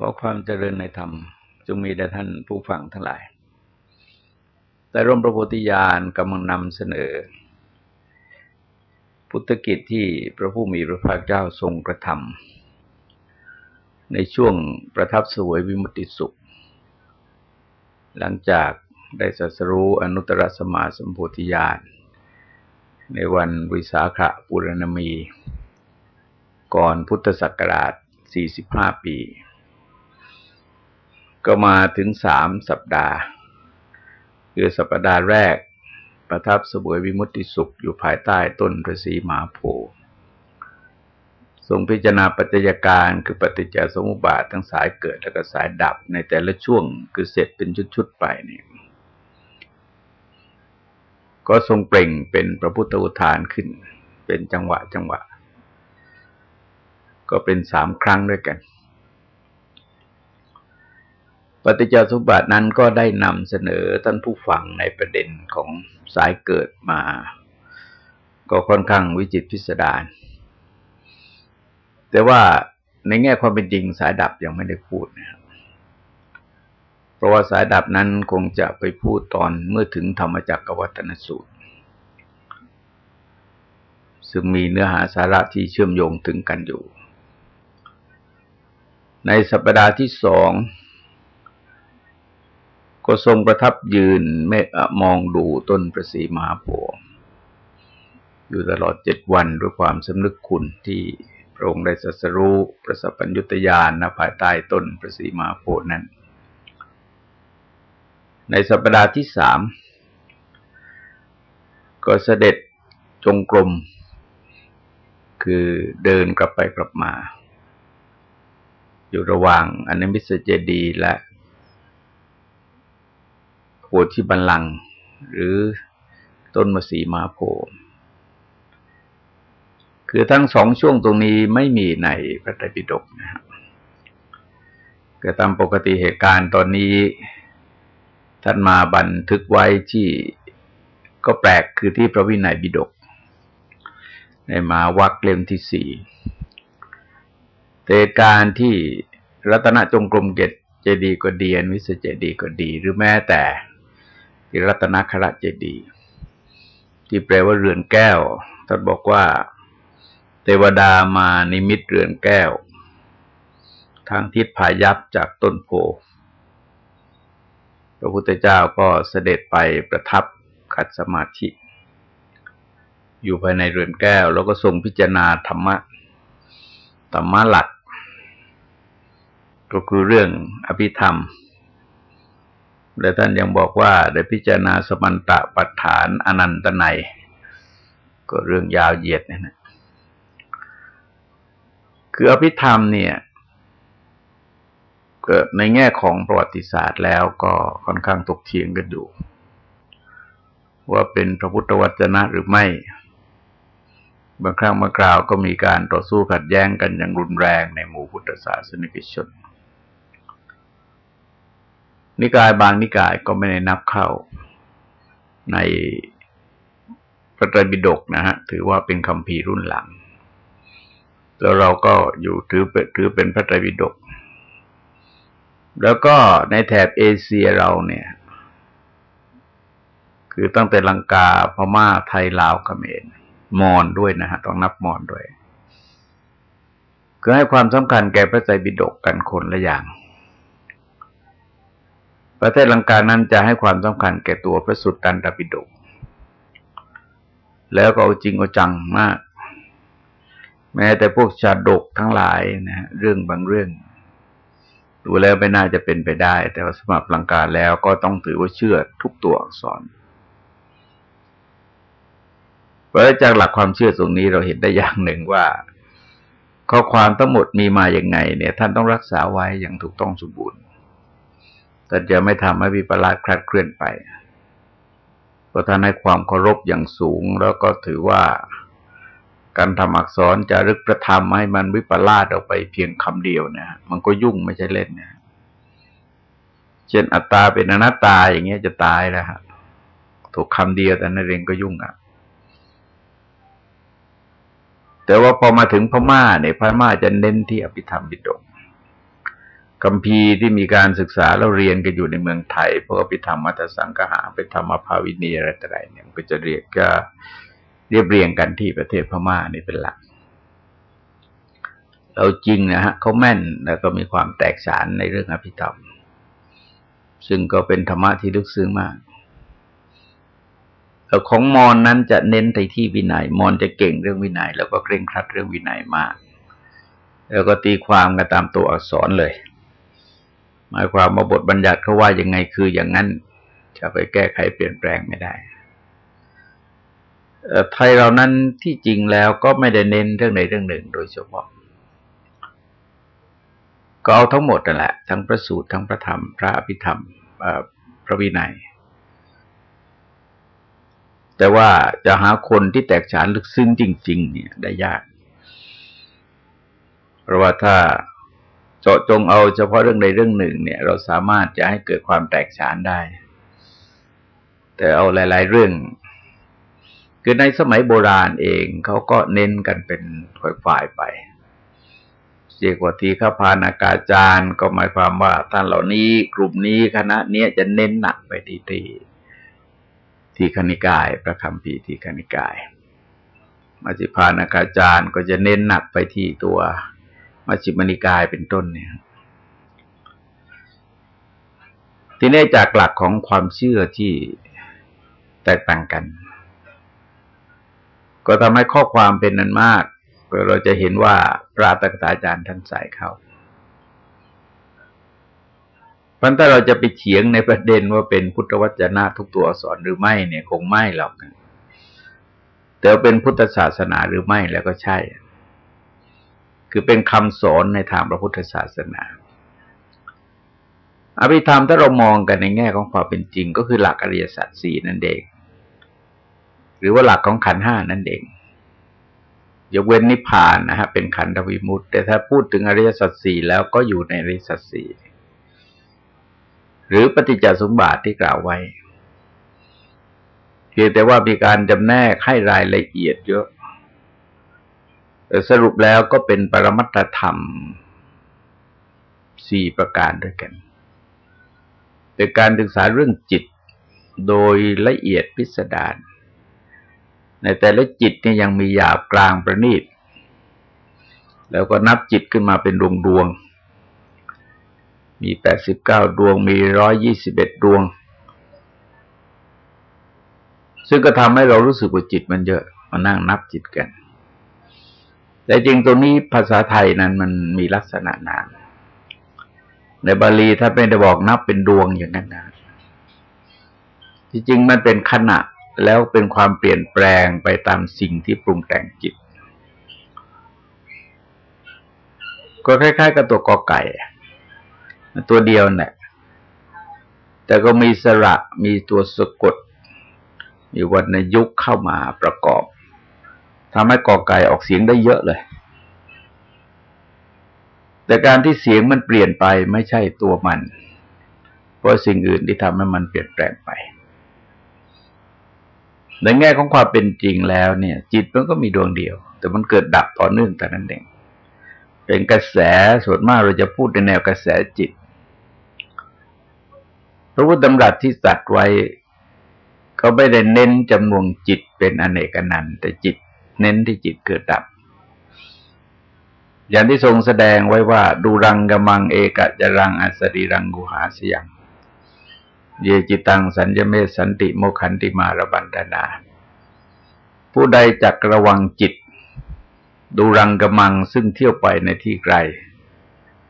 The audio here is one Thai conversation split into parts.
ขอความเจริญในธรรมจงมีแด่ท่านผู้ฟังทั้งหลาย แต่ร่มพระโพธิญาณกำลังนำเสนอ พุทธกิจที่พระผู้มีพระภาคเจ้าทรงกระทำในช่วงประทับสวยวิมุติสุข หลังจากได้สัสรู้อนุตตรสมาสัมโพธิญาณในวันวิสาขบุรณมี ก่อนพุทธศักราช 45 ปี ก็มาถึงสามสัปดาห์ คือสัปดาห์แรก ประทับสบวยวิมุตติสุขอยู่ภายใต้ต้นพระศรีมหาโพธิ์ทรงพิจารณาปัจจัยการคือปฏิจจสมุปบาททั้งสายเกิดและก็สายดับในแต่ละช่วงคือเสร็จเป็นชุดๆไปนี่ก็ทรงเปล่งเป็นพระพุทธอุทานขึ้น เป็นจังหวะจังหวะ ก็เป็นสามครั้งด้วยกัน ปฏิจจสมบัตินั้นก็ได้นำเสนอท่านผู้ฟังในประเด็นของสายเกิดมา ก็ค่อนข้างวิจิตพิสดารแต่ว่าในแง่ความเป็นจริงสายดับยังไม่ได้พูดนะครับเพราะว่าสายดับนั้นคงจะไปพูดตอนเมื่อถึงธรรมจักรวัตนสูตร ซึ่งมีเนื้อหาสาระที่เชื่อมโยงถึงกันอยู่ ในสัปดาห์ที่สอง ก็ทรงประทับยืนไม่มองดูต้นประสีมหาโพธิ์อยู่ตลอดเจ็ดวันด้วยความสำนึกคุณที่พระองค์ได้สัสรู้ประสัพพัญญุตยานณภายใต้ต้นประสีมหาโพธิ์นั้น ในสัปดาห์ที่สามก็เสด็จจงกรม คือเดินกลับไปกลับมา อยู่ระหว่างอนิมิสเจดีและ โพธิบัลลังก์หรือต้นมะสีมาโพคือทั้งสองช่วงตรงนี้ไม่มีในพระไตรปิฎกนะครับก็ตามปกติเหตุการณ์ตอนนี้ท่านมาบันทึกไว้ที่ก็แปลกคือที่พระวินัยบิดก ในมาวักเล่มที่สี่เหตุการณ์ที่รัตนจงกรมเกตเจดีก็ดีอนวิสเจดีก็ดี หรือแม้แต่ ที่รัตนคระเจดี ที่แปลว่าเรือนแก้วท่านบอกว่า เทวดามานิมิตเรือนแก้ว ทางทิศพายัพจากต้นโพพระพุทธเจ้าก็เสด็จไปประทับขัดสมาธิ อยู่ภายในเรือนแก้ว แล้วก็ทรงพิจารณาธรรมะธรรมะหลัก ก็คือเรื่องอภิธรรม และท่านยังบอกว่าได้พิจารณาสมันตะปัฏฐานอนันตนัยก็เรื่องยาวเหยียดเนี่ยนะคืออภิธรรมเนี่ยเกิดในแง่ของประวัติศาสตร์แล้วก็ค่อนข้างตกเถียงกันอยู่ ว่าเป็นพระพุทธวจนะหรือไม่ บางครั้งบางคราวก็มีการต่อสู้ขัดแย้งกันอย่างรุนแรงในหมู่พุทธศาสนิกชน นิกายบางนิกายก็ไม่ได้นับเข้าในพระไตรปิฎกนะฮะถือว่าเป็นคำพีรุ่นหลัง แล้วเราก็อยู่ถือเป็นถือเป็นพระไตรปิฎกแล้วก็ในแถบเอเชียเราเนี่ย คือตั้งแต่ลังกาพม่าไทยลาวเขมรมอนด้วยนะฮะต้องนับมอนด้วยคือให้ความสำคัญแก่พระไตรปิฎกกันคนละอย่าง ประเทศลังกานั้นจะให้ความสำคัญแก่ตัวพระสุตตันตปิฎกแล้วก็เอาจริงเอาจังมาก แม้แต่พวกชาดกทั้งหลายนะเรื่องบางเรื่องดูแล้วไม่น่าจะเป็นไปได้ แต่ว่าสมับลังกาแล้วก็ต้องถือว่าเชื่อทุกตัวอักษรเพราะจากหลักความเชื่อตรงนี้เราเห็นได้อย่างหนึ่งว่า ข้อความทั้งหมดมีมาอย่างไง เนี่ย ท่านต้องรักษาไว้อย่างถูกต้องสมบูรณ์ แต่จะไม่ทำให้วิปลาสคลาดเคลื่อนไปเพราะท่านให้ความเคารพอย่างสูง แล้วก็ถือว่าการทำอักษรจะรึกประทำให้มันวิปลาสออกไปเพียงคำเดียวนะมันก็ยุ่งไม่ใช่เล่นนะเช่นอัตตาเป็นอนัตตาอย่างเงี้ยจะตายแล้วฮะถูกคำเดียวแต่นั่นเองก็ยุ่งอะแต่ว่าพอมาถึงพม่าเนี่ยพม่าจะเน้นที่อภิธรรมบิดก คำพีที่มีการศึกษาแล้วเรียนกันอยู่ในเมืองไทยเพราะไปทำมัตสังกหาไปทำมภาวินีอะไรต่ออะไรเนี่ยก็จะเรียกก็เรียบเรียงกันที่ประเทศพม่านี่เป็นหลัก เราจริงนะฮะเขาแม่นแล้วก็มีความแตกฉานในเรื่องอภิธรรม ซึ่งก็เป็นธรรมะที่ลึกซึ้งมากของมอนนั้นจะเน้นไปที่วินัย มอนจะเก่งเรื่องวินัย แล้วก็เคร่งครัดเรื่องวินัยมาก แล้วก็ตีความกันตามตัวอักษรเลย หมายความว่าบทบัญญัติเขาว่ายังไงคืออย่างนั้น จะไปแก้ไขเปลี่ยนแปลงไม่ได้ไทยเรานั้นที่จริงแล้วก็ไม่ได้เน้นเรื่องใดเรื่องหนึ่งโดยเฉพาะ ก็เอาทั้งหมดนั่นแหละ ทั้งพระสูตรทั้งพระธรรม พระอภิธรรมพระวินัย แต่ว่าจะหาคนที่แตกฉานลึกซึ้งจริง ๆ เนี่ยได้ยาก เพราะว่าถ้า เจาะจงเอาเฉพาะเรื่องใดเรื่องหนึ่ง เนี่ย เราสามารถจะให้เกิดความแตกฉานได้ แต่เอาหลาย ๆ เรื่อง คือในสมัยโบราณเองเขาก็เน้นกันเป็นฝ่ายๆไปเรียกว่าทีฆพานากาจารย์ก็หมายความว่าท่านเหล่านี้กลุ่มนี้คณะเนี้ยจะเน้นหนักไปที่ที่ทีคณิกาย ประคำพีทีคณิกาย มัจิพานากาจารย์ก็จะเน้นหนักไปที่ตัว มัจิมนิกายเป็นต้นเนี่ยทีนี้จากหลักของความเชื่อที่แตกต่างกัน ก็ทำให้ข้อความเป็นนั้นมาก เราจะเห็นว่าพระตถาจารย์ท่านใส่เขาพราะถ้าเราจะไปเฉียงในประเด็นว่าเป็นพุทธวจนะทุกตัวอักษรหรือไม่เนี่ย คงไม่หรอกแต่เป็นพุทธศาสนาหรือไม่แล้วก็ใช่ คือเป็นคำสอนในทางพระพุทธศาสนา อภิธรรมถ้าเรามองกันในแง่ของความเป็นจริง ก็คือหลักอริยสัจสี่นั่นเอง หรือว่าหลักของขันห้านั่นเองยกเว้นนิพพานนะฮะเป็นขันธวิมุตแต่ถ้าพูดถึงอริยสัจสี่แล้วก็อยู่ในอริยสัจสี่หรือปฏิจจสมบัติที่กล่าวไว้เพียงแต่ว่ามีการจำแนกให้รายละเอียดเยอะ สรุปแล้วก็เป็นปรมัตธรรมสี่ประการด้วยกันเป็นการศึกษาเรื่องจิตโดยละเอียดพิสดารในแต่ละจิตเนี่ยยังมีหยาบกลางประณีต แล้วก็นับจิตขึ้นมาเป็นดวงดวง มีแปดสิบเก้าดวง มีร้อยยี่สิบเอ็ดดวง ซึ่งก็ทำให้เรารู้สึกว่าจิตมันเยอะ มานั่งนับจิตกัน แต่จริงตรงนี้ภาษาไทยนั้นมันมีลักษณะนานในบาลีถ้าเป็นจะบอกนับเป็นดวงอย่างนั้นนะจริงๆมันเป็นขณะแล้วเป็นความเปลี่ยนแปลงไปตามสิ่งที่ปรุงแต่งจิต ก็คล้าย ๆ กับตัวกอไก่ ตัวเดียวเนี่ยแต่ก็มีสระมีตัวสะกด มีวรรณยุกเข้ามาประกอบ ทำให้กอไก่ออกเสียงได้เยอะเลย แต่การที่เสียงมันเปลี่ยนไปไม่ใช่ตัวมัน เพราะสิ่งอื่นที่ทำให้มันเปลี่ยนแปลงไป ในแง่ของความเป็นจริงแล้วเนี่ย จิตมันก็มีดวงเดียว แต่มันเกิดดับต่อเนื่องแต่นั้นเองเป็นกระแสส่วนมากเราจะพูดในแนวกระแสจิต พระพุทธดำรัสที่สัตว์ไว้เขาไม่ได้เน้นจำนวนจิตเป็นอเนกนันต์แต่จิต เน้นที่จิตเกิดดับ อย่างที่ทรงแสดงไว้ว่า ดูรังกมังเอกะจรังอัสรีรังกุหาสียงเยจิตังสัญญเมสันติโมขันติมารบันดานา ผู้ใดจักระวังจิต ดูรังกมังซึ่งเที่ยวไปในที่ไกล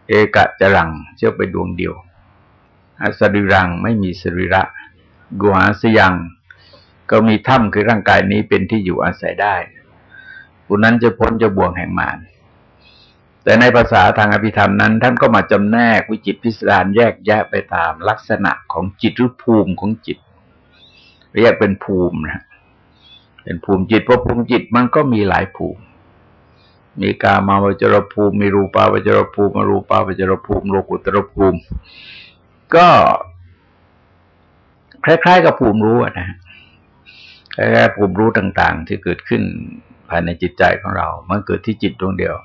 เอกะจรังเที่ยวไปดวงเดียวอสริรังไม่มีสริระกุหาสยังก็มีถ้ำคือร่างกายนี้เป็นที่อยู่อาศัยได้ ผู้นั้นจะพ้นจะบ่วงแห่งมารแต่ในภาษาทางอภิธรรมนั้น ท่านก็มาจำแนกวิจิตพิสดารแยกแยะไปตามลักษณะของจิตหรือภูมิของจิตเรียกเป็นภูมินะเป็นภูมิจิตเพราะภูมิจิตมันก็มีหลายภูมิ มีกามาวจรภูมิ มีรูปาวจรภูมิมรูปาวจรภูมิโลกุตรภูมิ ก็คล้ายๆกับภูมิรู้นะคล้ายๆภูมิรู้ต่าง ๆ ที่เกิดขึ้น ภายในจิตใจของเรา มันเกิดที่จิตดวงเดียว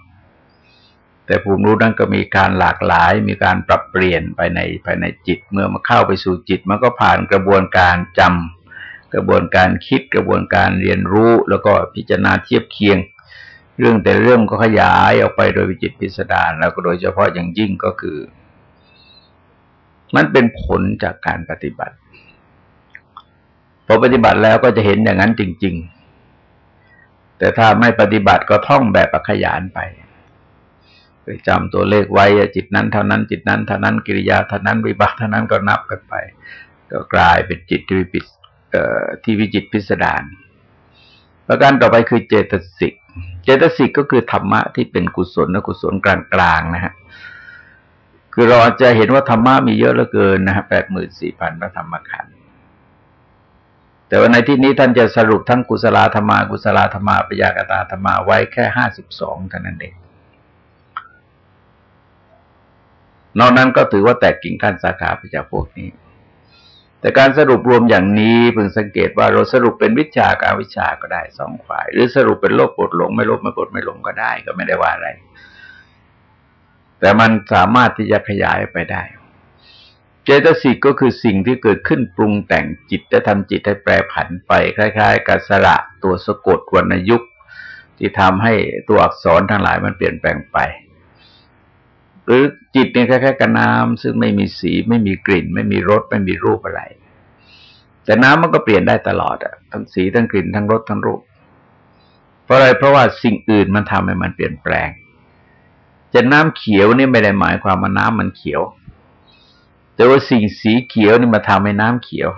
แต่ภูมิรู้นั้นก็มีการหลากหลาย มีการปรับเปลี่ยนไปในภายในจิต เมื่อมาเข้าไปสู่จิต มันก็ผ่านกระบวนการจำกระบวนการคิด กระบวนการเรียนรู้ แล้วก็พิจารณาเทียบเคียง เรื่องแต่เรื่องก็ขยายออกไปโดยวิจิตพิสดาร แล้วก็โดยเฉพาะอย่างยิ่งก็คือ มันเป็นผลจากการปฏิบัติพอปฏิบัติแล้วก็จะเห็นอย่างนั้นจริง ๆ แต่ถ้าไม่ปฏิบัติก็ท่องแบบขยานไปไปจำตัวเลขไว้จิตนั้นเท่านั้นจิตนั้นเท่านั้นกิริยาเท่านั้นวิบัติเท่านั้นก็นับกันไป ก็กลายเป็นจิตที่วิปิที่วิจิตพิสดารประการต่อไปคือเจตสิก เจตสิกก็คือธรรมะที่เป็นกุศลและกุศลกลางๆนะฮะคือเราจะเห็นว่าธรรมะมีเยอะเหลือเกินนะฮะแปดหมื่นสี่พันพระธรรมขันธ์ แต่ว่าในที่นี้ท่านจะสรุปทั้งกุศลธรรมากุศลธรรมาปยากตาธรรมาไว้แค่ห้าสิบสองเท่านั้นเองนอกนั้นก็ถือว่าแตกกิ่งขั้นสาขาไปจากพวกนี้ แต่การสรุปรวมอย่างนี้เพิ่งสังเกตว่าเราสรุปเป็นวิชาการวิชาก็ได้สองฝ่าย หรือสรุปเป็นโลกปดหลง ไม่โลภไม่ปดไม่หลงก็ได้ก็ไม่ได้ว่าอะไร แต่มันสามารถที่จะขยายไปได้ ตสิกก็คือสิ่งที่เกิดขึ้นปรุงแต่งจิตจะทำจิตให้แปรผันไปคล้ายๆกับสระตัวสะกดวรรณยุกที่ทำให้ตัวอักษรทั้งหลายมันเปลี่ยนแปลงไป หรือจิตเนี่ยคล้ายๆกับน้ำซึ่งไม่มีสีไม่มีกลิ่น ไม่มีรสไม่มีรูปอะไร แต่น้ำมันก็เปลี่ยนได้ตลอดอะทั้งสีทั้งกลิ่นทั้งรสทั้งรูป เพราะอะไรเพราะว่าสิ่งอื่นมันทำให้มันเปลี่ยนแปลงจะน้ำเขียวนี่ไม่ได้หมายความว่าน้ำมันเขียว แต่ว่าสิ่งสีเขียวนี่มาทำให้น้ำเขียว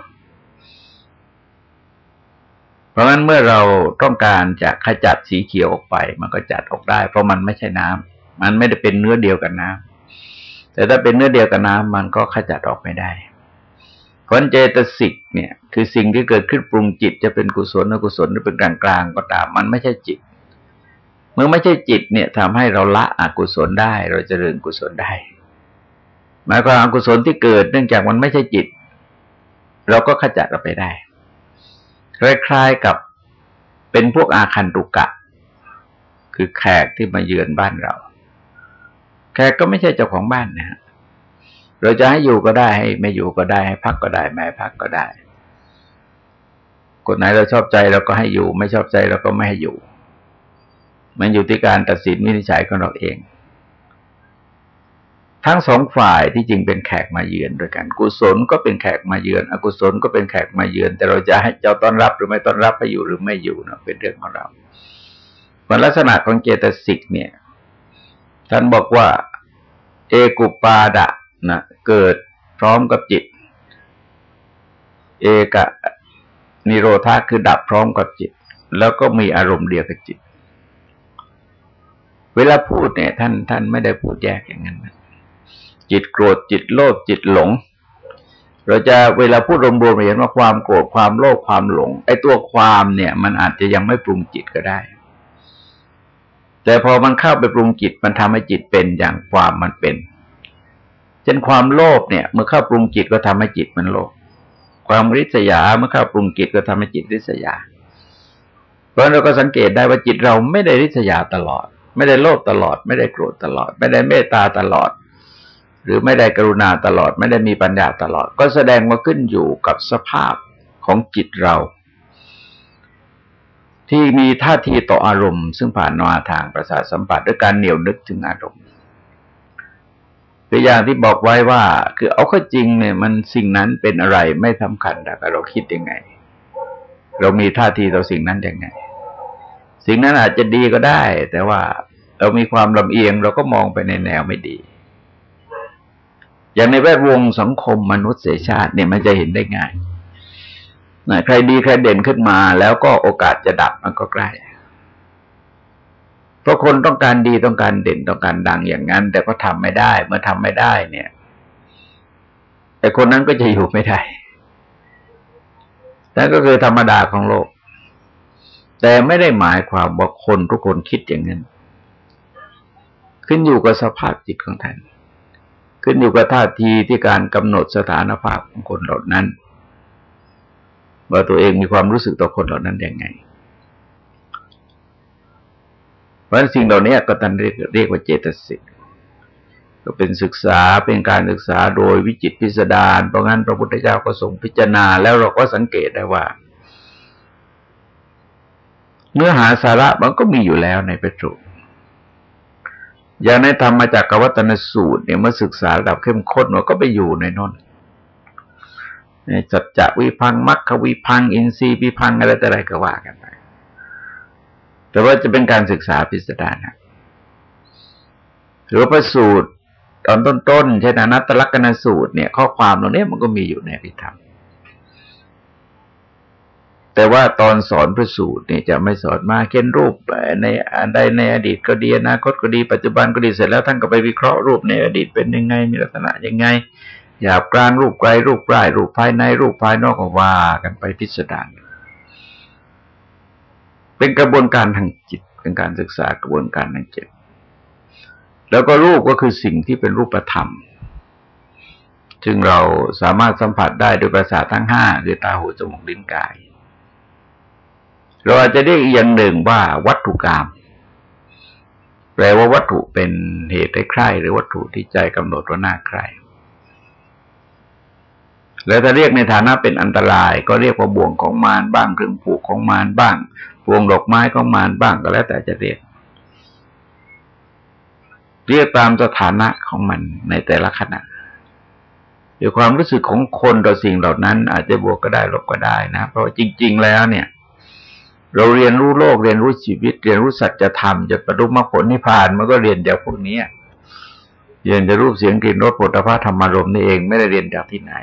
เพราะงั้นเมื่อเราต้องการจะขจัดสีเขียวออกไป มันก็จัดออกได้ เพราะมันไม่ใช่น้ำมันไม่ได้เป็นเนื้อเดียวกันน้ำแต่ถ้าเป็นเนื้อเดียวกันน้ำมันก็ขจัดออกไม่ได้ผลเจตสิกเนี่ย คือสิ่งที่เกิดขึ้นปรุงจิตจะเป็นกุศลอกุศลหรือเป็นกลางกลางก็ตาม มันไม่ใช่จิต เมื่อไม่ใช่จิตเนี่ยทำให้เราละอกุศลได้ เราจเจริญกุศลได้ หมายความอกุศลที่เกิดเนื่องจากมันไม่ใช่จิต เราก็ขจัดออกไปได้คล้ายๆกับเป็นพวกอาคันตุกะ คือแขกที่มาเยือนบ้านเรา แขกก็ไม่ใช่เจ้าของบ้านนะฮะเราจะให้อยู่ก็ได้ให้ไม่อยู่ก็ได้ให้พักก็ได้ไม่พักก็ได้คนไหนเราชอบใจเราก็ให้อยู่ ไม่ชอบใจเราก็ไม่ให้อยู่ มันอยู่ที่การตัดสินวินิจฉัยของเราเอง ทั้งสองฝ่ายที่จริงเป็นแขกมาเยือนด้วยกัน กุศลก็เป็นแขกมาเยือน อกุศลก็เป็นแขกมาเยือน แต่เราจะให้เจ้าต้อนรับหรือไม่ต้อนรับให้อยู่หรือไม่อยู่เนาะเป็นเรื่องของเราผลลักษณะของเจตสิกเนี่ย ท่านบอกว่า เอกุปาดะนะเกิดพร้อมกับจิต เอกะนิโรธาคือดับพร้อมกับจิต แล้วก็มีอารมณ์เดียวกับจิต เวลาพูดเนี่ย ท่านท่านไม่ได้พูดแยกอย่างนั้น จิตโกรธจิตโลภจิตหลง เราจะเวลาพูดรวมๆเห็นว่าความโกรธความโลภความหลงไอ้ตัวความเนี่ย มันอาจจะยังไม่ปรุงจิตก็ได้ แต่พอมันเข้าไปปรุงจิตมันทำให้จิตเป็นอย่างความมันเป็นเช่นความโลภเนี่ย เมื่อเข้าปรุงจิตก็ทำให้จิตมันโลภความริษยาเมื่อเข้าปรุงจิตก็ทำให้จิตริษยา เพราะเราก็สังเกตได้ว่าจิตเราไม่ได้ริษยาตลอด ไม่ได้โลภตลอด ไม่ได้โกรธตลอด ไม่ได้เมตตาตลอด หรือไม่ได้กรุณาตลอด ไม่ได้มีปัญญาตลอด ก็แสดงว่าขึ้นอยู่กับสภาพของจิตเรา ที่มีท่าทีต่ออารมณ์ ซึ่งผ่านนาทางประสาทสัมผัสด้วยการเหนียวนึกถึงอารมณ์ตัวอย่างที่บอกไว้ว่า คือเอาข้อจริงเนี่ยมันสิ่งนั้นเป็นอะไรไม่สำคัญแต่เราคิดยังไง เรามีท่าทีต่อสิ่งนั้นยังไง สิ่งนั้นอาจจะดีก็ได้ แต่ว่าเรามีความลำเอียงเราก็มองไปในแนวไม่ดี อย่างในแวดวงสังคมมนุษยชาติเนี่ยมันจะเห็นได้ง่ายนะใครดีใครเด่นขึ้นมา แล้วก็โอกาสจะดับมันก็ใกล้ เพราะคนต้องการดีต้องการเด่นต้องการดังอย่างนั้น แต่ก็ทำไม่ได้ เมื่อทำไม่ได้ เนี่ย แต่คนนั้นก็จะอยู่ไม่ได้นั่นก็คือธรรมดาของโลก แต่ไม่ได้หมายความว่าคนทุกคนคิดอย่างนั้น ขึ้นอยู่กับสภาพจิตของท่าน ขึ้นอยู่กับท่าทีที่การกำหนดสถานภาพของคนเหล่านั้น ว่าตัวเองมีความรู้สึกต่อคนเหล่านั้นอยังไง เพราะสิ่งเหล่านี้ก็ตันเรียกเรียกว่าเจตสิกก็เป็นศึกษาเป็นการศึกษาโดยวิจิตพิสดารเพราะงั้นพระพุทธเจ้าก็ทรงพิจารณาแล้วเราก็สังเกตได้ว่า เนื้อหาสาระมันก็มีอยู่แล้วในพระสูตร อย่างในธรรมมาจากกวัตนสูตรเนี่ยเมื่อศึกษาระดับเข้มข้นมันก็ไปอยู่ในนนในจัจจะวิพังมัคควิพัง อินทรีย์วิพังอะไรแต่อะไรก็ว่ากันไปแต่ว่าจะเป็นการศึกษาพิสดารนะหรือพระสูตรตอนต้นๆเช่นอนัตตลักษณสูตรเนี่ย ข้อความตรงนี้มันก็มีอยู่ในพิธรรม แต่ว่าตอนสอนพระสูตรเนี่ยจะไม่สอนมาเขียนรูปในใดในอดีตก็ดีอนาคตก็ดีปัจจุบันก็ดีเสร็จแล้วท่านก็ไปวิเคราะห์รูปในอดีตเป็นยังไงมีลักษณะยังไงหยาบกลางรูปไกลรูปใกล้รูปภายในรูปภายนอกก็ว่ากันไปพิสดารเป็นกระบวนการทางจิตเป็นการศึกษากระบวนการทางจิตแล้วก็รูปก็คือสิ่งที่เป็นรูปธรรมจึงเราสามารถสัมผัสได้โดยประสาททั้งห้าคือตาหูจมูกลิ้นกาย เราอาจจะเรียกอีกอย่างหนึ่งว่าวัตถุกรรมแปลว่าวัตถุเป็นเหตุให้ใคร่หรือวัตถุที่ใจกำหนดว่าน่าใคร่แล้วถ้าเรียกในฐานะเป็นอันตราย ก็เรียกว่าบ่วงของมารบ้างเครื่องผูกของมารบ้างพวงดอกไม้ของมารบ้างก็แล้วแต่จะเรียก เรียกตามสถานะของมันในแต่ละขณะโดยความรู้สึกของคนต่อสิ่งเหล่านั้น อาจจะบวกก็ได้ลบก็ได้นะ เพราะจริง ๆ แล้วเนี่ย เราเรียนรู้โลกเรียนรู้ชีวิต เรียนรู้สัจธรรมจะประดุมรรคผลนิพพานมันก็เรียนจากพวกนี้เรียนจากรูปเสียงกลิ่นรสปุถะพธรรมารมณ์นี่เองไม่ได้เรียนจากที่ไหน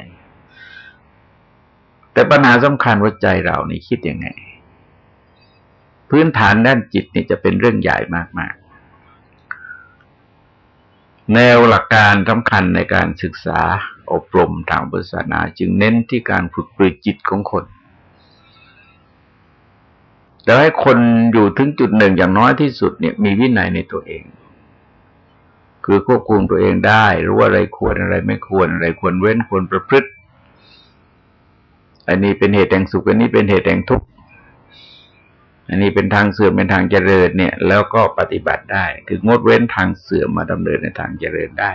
แต่ปัญหาสำคัญว่าใจเรานี่คิดยังไง พื้นฐานด้านจิตนี่จะเป็นเรื่องใหญ่มากๆ แนวหลักการสำคัญในการศึกษาอบรมทางศาสนาจึงเน้นที่การฝึกปรือจิตของคน แล้วให้คนอยู่ถึงจุดหนึ่งอย่างน้อยที่สุดเนี่ย มีวินัยในตัวเอง คือควบคุมตัวเองได้รู้ว่าอะไรควรอะไรไม่ควรอะไรควรเว้นควรประพฤติ อันนี้เป็นเหตุแห่งสุขอันนี้เป็นเหตุแห่งทุกข์อันนี้เป็นทางเสื่อมเป็นทางเจริญเนี่ย แล้วก็ปฏิบัติได้ คืองดเว้นทางเสื่อมมาดำเนินในทางเจริญได้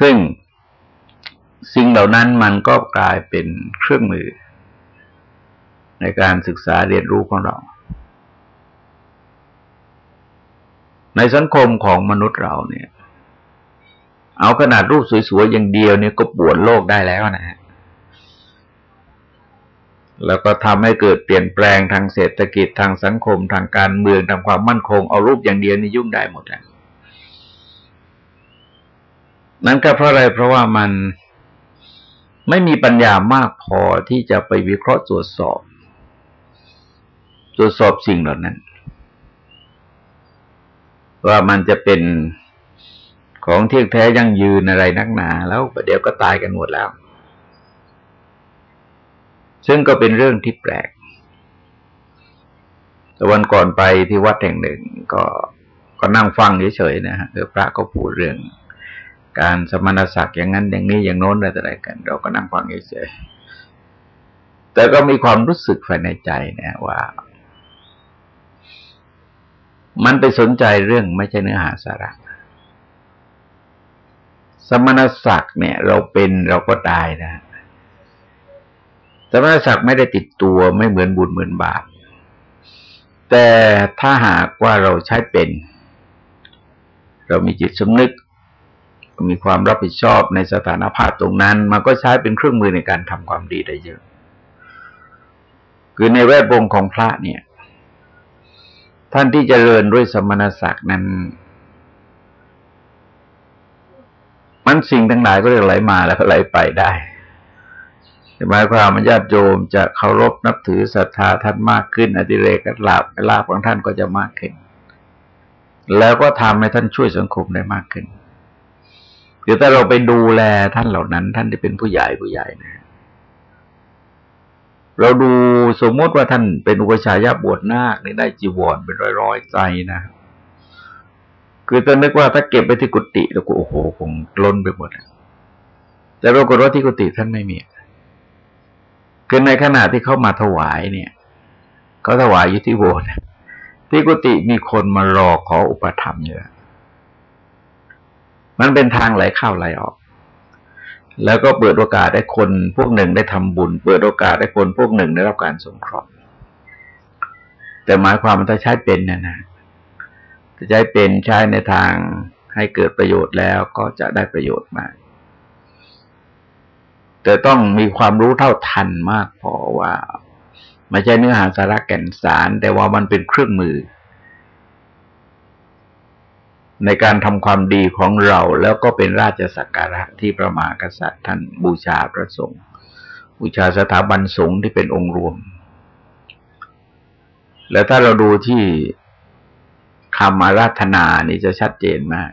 ซึ่งสิ่งเหล่านั้นมันก็กลายเป็นเครื่องมือ ในการศึกษาเรียนรู้ของเรา ในสังคมของมนุษย์เราเนี่ย เอาขนาดรูปสวยๆอย่างเดียวเนี่ยก็ปวดโลกได้แล้วนะฮะแล้วก็ทำให้เกิดเปลี่ยนแปลงทางเศรษฐกิจทางสังคม ทางการเมืองทางความมั่นคงเอารูปอย่างเดียวนี่ยุ่งได้หมดแล้วนั่นก็เพราะอะไรเพราะว่ามันไม่มีปัญญามากพอที่จะไปวิเคราะห์ตรวจสอบ ตรวจสอบสิ่งเหล่านั้น ว่ามันจะเป็นของเที่ยงแท้ยั่งยืนอะไรนักหนา แล้วประเดี๋ยวก็ตายกันหมดแล้ว ซึ่งก็เป็นเรื่องที่แปลกแต่วันก่อนไปที่วัดแห่งหนึ่งก็ก็นั่งฟังเฉยๆนะฮะเดี๋ยวพระก็พูดเรื่อง การสมณศักดิ์อย่างนั้นอย่างนี้อย่างโน้นอะไรกัน เราก็นั่งฟังเฉยๆแต่ก็มีความรู้สึกภายในใจนะว่า มันไปสนใจเรื่องไม่ใช่เนื้อหาสาระ สมณศักดิ์เนี่ย เราเป็นเราก็ตายนะ สมณศักดิ์ไม่ได้ติดตัวไม่เหมือนบุญเหมือนบาป แต่ถ้าหากว่าเราใช้เป็น เรามีจิตสำนึก มีความรับผิดชอบในสถานภาพตรงนั้น มันก็ใช้เป็นเครื่องมือในการทำความดีได้เยอะ คือในแวดวงของพระเนี่ย ท่านที่จเจริญด้วยสมณศักดิ์นั้น มันสิ่งทั้งหลายก็เรียกไหลมาแล้วก็ไหลไปได้หมายความว่าญาติโยมจะเคารพนับถือศรัทธาท่านมากขึ้น อดิเรกลาบลาบของท่านก็จะมากขึ้น แล้วก็ทำให้ท่านช่วยสังคมได้มากขึ้นเดี๋ยวถ้าเราไปดูแลท่านเหล่านั้น ท่านที่เป็นผู้ใหญ่ผู้ใหญ่นะ เราดูสมมติว่าท่านเป็นอุปชายาบวชนาคนี่ได้จีวรเป็นร้อยๆใจนะ คือตอนนึกว่าถ้าเก็บไปที่กุฏิแล้วก็โอ้โหคงล้นไปหมดแต่ปรากฏว่าที่กุฏิท่านไม่มีคือในขณะที่เข้ามาถวายเนี่ยเขาถวายอยู่ที่โบสถ์ที่กุฏิมีคนมารอขออุปถัมภ์เยอะมันเป็นทางไหลเข้าไหลออก แล้วก็เปิดโอกาสให้คนพวกหนึ่งได้ทำบุญ เปิดโอกาสให้คนพวกหนึ่งได้รับการสงเคราะห์แต่หมายความมันถ้าใช้เป็นนะนะจะใช้เป็นใช้ในทางให้เกิดประโยชน์แล้วก็จะได้ประโยชน์มาก แต่ต้องมีความรู้เท่าทันมากพอว่า ไม่ใช่เนื้อหาสาระแก่นสาร แต่ว่ามันเป็นเครื่องมือ ในการทำความดีของเราแล้วก็เป็นราชสักการะที่พระมหากษัตริย์ท่านบูชาพระสงฆ์บูชาสถาบันสงฆ์ที่เป็นองค์รวม แล้วถ้าเราดูที่คำอาราธนานี่จะชัดเจนมาก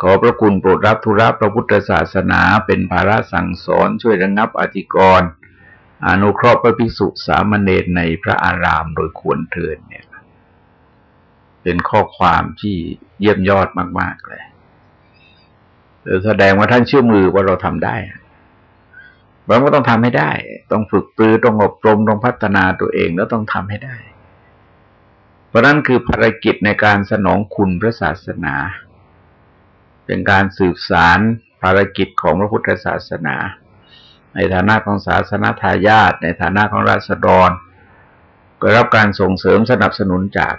ขอพระคุณโปรดรับธุระพระพุทธศาสนาเป็นภาระสั่งสอนช่วยระงับอธิกรอนุเคราะห์พระภิกษุสามเณรในพระอารามโดยควรเทินเนี่ย เป็นข้อความที่เยี่ยมยอดมาก ๆ เลยแสดงว่าท่านเชื่อมือว่าเราทำได้เราก็ต้องทำให้ได้ ต้องฝึกปรือต้องอบรมต้องพัฒนาตัวเองแล้วต้องทำให้ได้ เพราะนั้นคือภารกิจในการสนองคุณพระศาสนา เป็นการสืบสารภารกิจของพระพุทธศาสนา ในฐานะของศาสนาทายาทในฐานะของราษฎรก็รับการส่งเสริมสนับสนุนจาก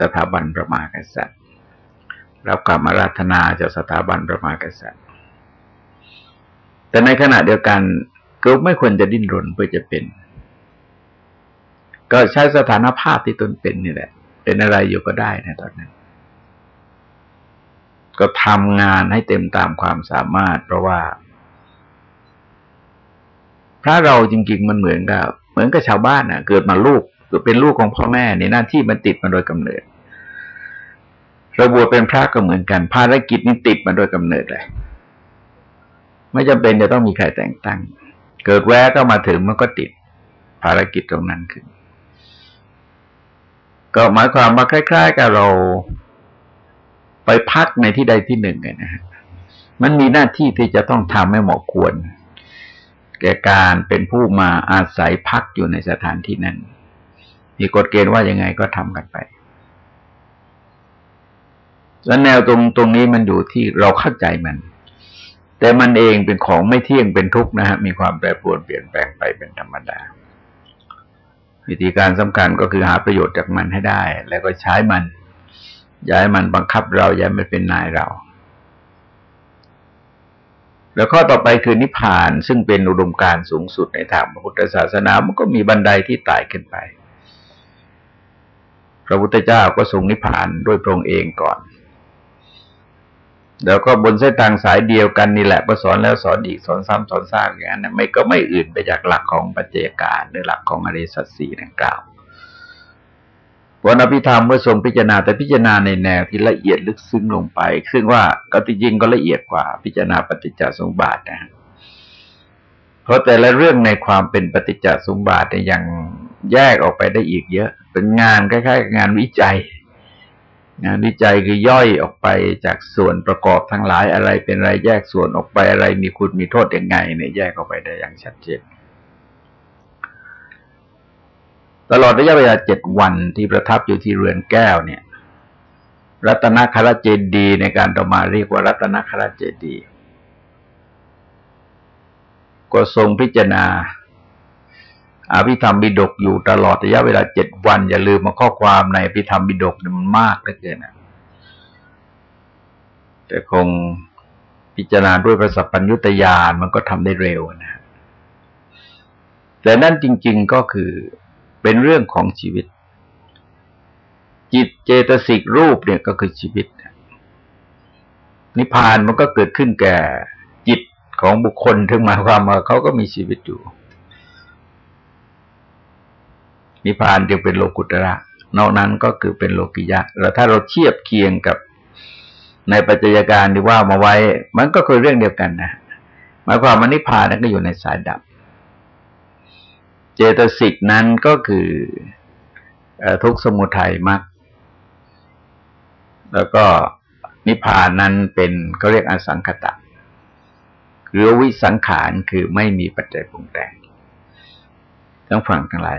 สถาบันประมากษัตริย์ รับการมาราธนาจากสถาบันประมากษัตริย์ แต่ในขณะเดียวกันก็ไม่ควรจะดิ้นรนเพื่อจะเป็น ก็ใช้สถานภาพที่ตนเป็นนี่แหละ เป็นอะไรอยู่ก็ได้ในตอนนั้น ก็ทำงานให้เต็มตามความสามารถ เพราะว่า พระเราจริง ๆ มันเหมือนกับ เหมือนกับชาวบ้านอะ เกิดมาลูก เกิดเป็นลูกของพ่อแม่ในหน้าที่มันติดมาโดยกำเนิดเราบวชเป็นพระก็เหมือนกัน ภารกิจนี้ติดมาโดยกำเนิดเลยไม่จำเป็นจะต้องมีใครแต่งตั้ง เกิดแวะก็มาถึงมันก็ติด ภารกิจตรงนั้นขึ้น ก็หมายความว่าคล้าย ๆ กับเราไปพักในที่ใดที่หนึ่งไงนะฮะมันมีหน้าที่ที่จะต้องทำให้เหมาะควร แก่การเป็นผู้มาอาศัยพักอยู่ในสถานที่นั้น มีกฎเกณฑ์ว่ายังไงก็ทำกันไป แล้วแนวตรงตรงนี้มันอยู่ที่เราเข้าใจมัน แต่มันเองเป็นของไม่เที่ยงเป็นทุกข์นะฮะมีความแปรปรวนเปลี่ยนแปลงไปเป็นธรรมดา วิธีการสำคัญก็คือหาประโยชน์จากมันให้ได้ แล้วก็ใช้มันย้ายมันบังคับเราย้ายมันเป็นนายเรา แล้วข้อต่อไปคือนิพพานซึ่งเป็นอุดมการสูงสุดในทางพระพุทธศาสนา มันก็มีบันไดที่ไต่ขึ้นไป พระพุทธเจ้าก็ทรงนิพพานด้วยพระองค์เองก่อน แล้วก็บนเส้นทางสายเดียวกันนี่แหละก็สอนแล้วสอนอีกสอนซ้ำสอนซากอย่างนั้นไม่ก็ไม่อื่นไปจากหลักของปัจเจกาหรือหลักของอริสัตสีดังกล่าววันอภิธรรมเมื่อทรงพิจารณาแต่พิจารณาในแนวที่ละเอียดลึกซึ้งลงไป ซึ่งว่าก็จริงก็ละเอียดกว่าพิจารณาปฏิจจสมบาทนะเพราะแต่ละเรื่องในความเป็นปฏิจจสมบาทเนี่ยยัง แยกออกไปได้อีกเยอะ เป็นงานคล้ายๆงานวิจัย งานวิจัยคือย่อยออกไปจากส่วนประกอบทั้งหลายอะไรเป็นอะไรแยกส่วนออกไปอะไรมีคุณมีโทษยังไงเนี่ยแยกออกไปได้อย่างชัดเจนตลอดระยะเวลาเจ็ดวันที่ประทับอยู่ที่เรือนแก้วเนี่ย รัตนคราเจดีในการต่อมาเรียกว่ารัตนคราเจดีก็ทรงพิจารณา อภิธรรมบิดกอยู่ตลอดระยะเวลาเจ็ดวัน อย่าลืมมาข้อความในอภิธรรมบิดกมันมากเหลือเกินนะแต่คงพิจารณาด้วยประสัพพัญญุตยานมันก็ทำได้เร็วนะแต่นั่นจริง ๆก็คือเป็นเรื่องของชีวิต จิตเจตสิกรูปเนี่ยก็คือชีวิต นิพพานมันก็เกิดขึ้นแก่จิตของบุคคลถึงหมายความว่าเขาก็มีชีวิตอยู่ นิพพานจึงเป็นโลกุตระ นอกนั้นก็คือเป็นโลกิยะแล้วถ้าเราเทียบเคียงกับในปัจจัยการที่ว่ามาไว้ มันก็คือเรื่องเดียวกันนะหมายความว่านิพพานนั้นก็อยู่ในสายดับ เจตสิกนั้นก็คือทุกสมุทัยมรรคแล้วก็นิพพานนั้นเป็นเขาเรียกอสังคตะหรือวิสังขารคือไม่มีปัจจัยปรุงแต่งต้งฟังทั้งหลาย